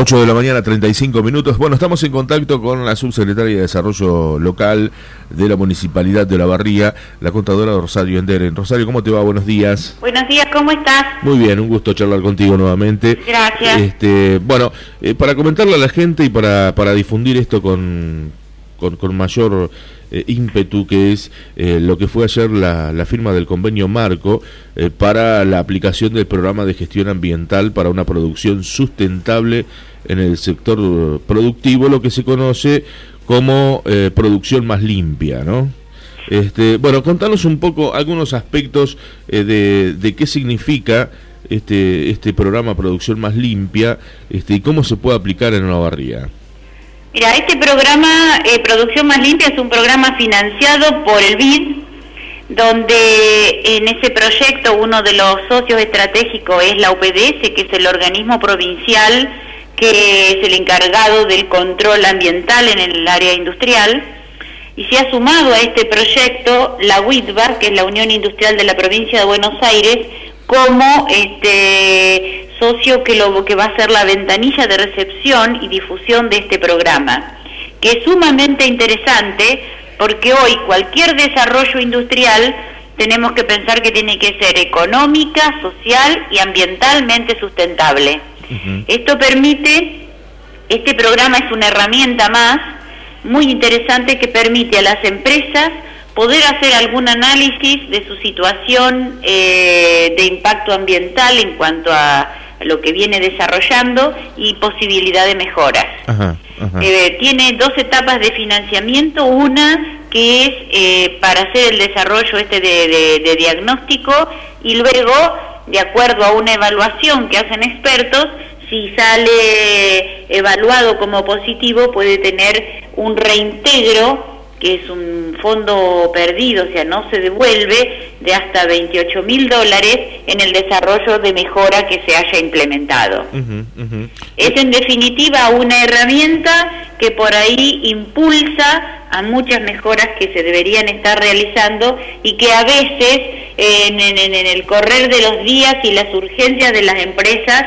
8 de la mañana, 35 minutos. Bueno, estamos en contacto con la subsecretaria de Desarrollo Local de la Municipalidad de La Barría, la contadora Rosario Enderen. Rosario, ¿cómo te va? Buenos días. Buenos días, ¿cómo estás? Muy bien, un gusto charlar contigo nuevamente. Gracias. Este, bueno, eh, para comentarle a la gente y para, para difundir esto con, con, mayor eh, ímpetu, que es eh, lo que fue ayer la, la firma del convenio marco para la aplicación del programa de gestión ambiental para una producción sustentable en el sector productivo, lo que se conoce como eh, producción más limpia, ¿no? Este, bueno, contanos un poco algunos aspectos eh, de, de, qué significa este, este programa Producción Más Limpia este, y cómo se puede aplicar en una barría. Mira, este programa eh, Producción Más Limpia es un programa financiado por el BID, donde en ese proyecto uno de los socios estratégicos es la UPDS, que es el organismo provincial que es el encargado del control ambiental en el área industrial, y se ha sumado a este proyecto la UITBA, que es la Unión Industrial de la Provincia de Buenos Aires, como este socio que, lo, que va a ser la ventanilla de recepción y difusión de este programa, que es sumamente interesante porque hoy cualquier desarrollo industrial tenemos que pensar que tiene que ser económica, social y ambientalmente sustentable. Esto permite, este programa es una herramienta más muy interesante que permite a las empresas poder hacer algún análisis de su situación eh, de impacto ambiental en cuanto a lo que viene desarrollando y posibilidad de mejoras. Eh, tiene dos etapas de financiamiento, una que es eh, para hacer el desarrollo este de diagnóstico y luego de acuerdo a una evaluación que hacen expertos, si sale evaluado como positivo puede tener un reintegro que es un fondo perdido, o sea, no se devuelve, de hasta 28 mil dólares en el desarrollo de mejora que se haya implementado. Es en definitiva una herramienta que por ahí impulsa a muchas mejoras que se deberían estar realizando y que a veces en, en el correr de los días y las urgencias de las empresas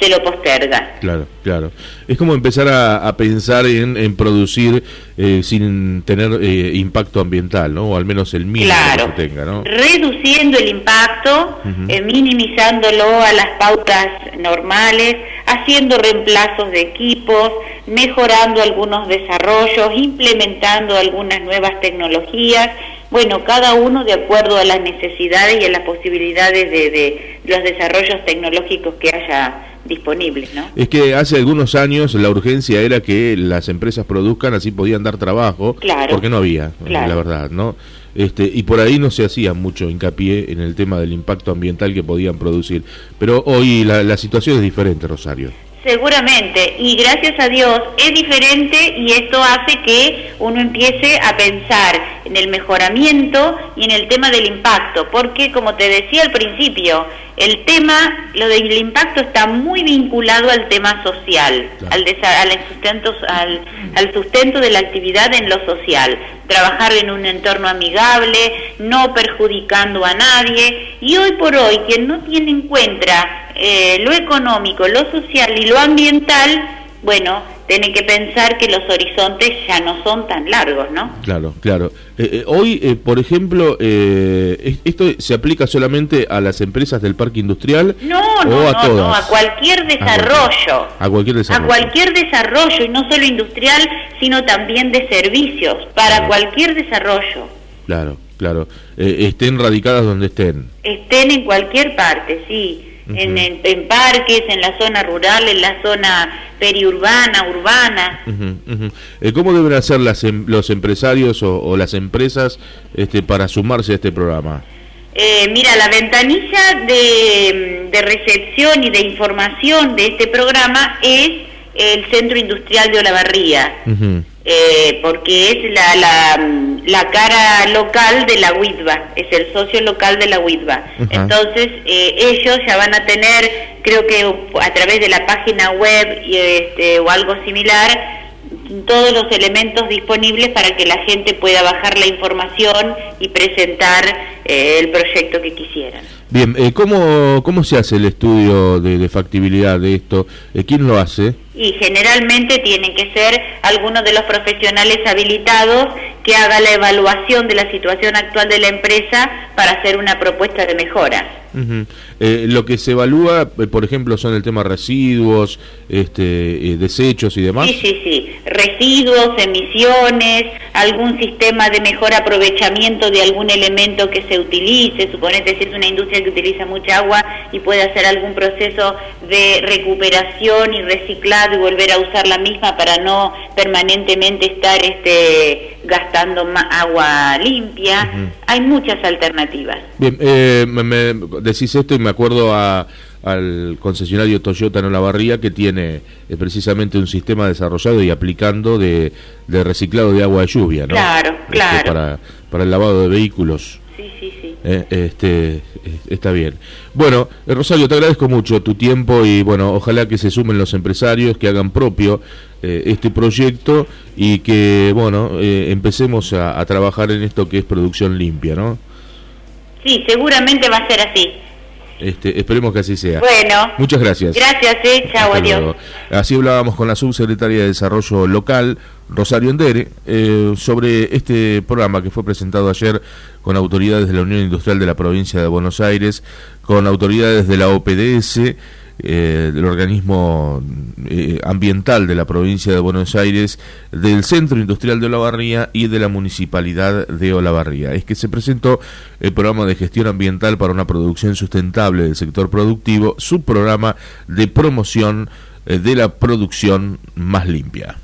se lo posterga. Claro, claro. Es como empezar a, pensar en, producir eh, sin tener eh, impacto ambiental, ¿no? O al menos el mínimo que tenga, ¿no? Reduciendo el impacto, eh, minimizándolo a las pautas normales, haciendo reemplazos de equipos, mejorando algunos desarrollos, implementando algunas nuevas tecnologías bueno, cada uno de acuerdo a las necesidades y a las posibilidades de, los desarrollos tecnológicos que haya disponibles, ¿no? Es que hace algunos años la urgencia era que las empresas produzcan, así podían dar trabajo, claro, porque no había, la verdad, ¿no? Este, y por ahí no se hacía mucho hincapié en el tema del impacto ambiental que podían producir. Pero hoy la, la situación es diferente, Rosario. Seguramente, y gracias a Dios es diferente y esto hace que uno empiece a pensar en el mejoramiento y en el tema del impacto, porque como te decía al principio, el tema, lo del impacto está muy vinculado al tema social, al, al, sustento, al, al sustento de la actividad en lo social, trabajar en un entorno amigable, no perjudicando a nadie, y hoy por hoy quien no tiene en cuenta eh, lo económico, lo social y lo ambiental, bueno, tiene que pensar que los horizontes ya no son tan largos, ¿no? Claro, claro. Eh, eh, hoy, por ejemplo, ¿esto se aplica solamente a las empresas del parque industrial? No, no, a no, no, a cualquier desarrollo. A cualquier desarrollo. A cualquier desarrollo, y no solo industrial, sino también de servicios, para cualquier desarrollo. Claro, claro. estén radicadas donde estén. Estén en cualquier parte, sí en, en, parques, en la zona rural, en la zona periurbana, urbana. Eh, ¿Cómo deben hacer las, em, los empresarios o, las empresas este, para sumarse a este programa? Eh, mira, la ventanilla de, de, recepción y de información de este programa es el Centro Industrial de Olavarría eh, porque es la, la, la, cara local de la WITBA, es el socio local de la WITBA. Entonces, eh, ellos ya van a tener, creo que a través de la página web y este, o algo similar, todos los elementos disponibles para que la gente pueda bajar la información y presentar eh, el proyecto que quisieran. Bien, eh, ¿cómo, ¿cómo se hace el estudio de, de factibilidad de esto? ¿Quién lo hace? Y generalmente tienen que ser algunos de los profesionales habilitados que haga la evaluación de la situación actual de la empresa para hacer una propuesta de mejora. Eh, lo que se evalúa, eh, por ejemplo, son el tema residuos, este, eh, desechos y demás. Sí, sí, sí. Residuos, emisiones, algún sistema de mejor aprovechamiento de algún elemento que se utilice. Suponete si es una industria que utiliza mucha agua y puede hacer algún proceso de recuperación y y volver a usar la misma para no permanentemente estar este, gastando más agua limpia. Hay muchas alternativas. Bien, me decís esto y me acuerdo a, al concesionario Toyota en Olavarría que tiene eh, precisamente un sistema desarrollado y aplicando de, de, reciclado de agua de lluvia, ¿no? Claro, este, claro. Para, para el lavado de vehículos. Sí, sí, sí. Eh, este, eh, está bien. Bueno, Rosario, te agradezco mucho tu tiempo y bueno, ojalá que se sumen los empresarios, que hagan propio este proyecto y que, bueno, empecemos a, a trabajar en esto que es producción limpia, ¿no? Sí, seguramente va a ser así. Este, esperemos que así sea. Bueno. Muchas gracias. Gracias, eh. Chao, adiós. Así hablábamos con la subsecretaria de Desarrollo Local, Rosario Endere, eh, sobre este programa que fue presentado ayer con autoridades de la Unión Industrial de la Provincia de Buenos Aires, con autoridades de la OPDS, eh, del organismo eh, ambiental de la provincia de Buenos Aires, del Centro Industrial de Olavarría y de la Municipalidad de Olavarría. Es que se presentó el programa de gestión ambiental para una producción sustentable del sector productivo, su programa de promoción eh, de la producción más limpia.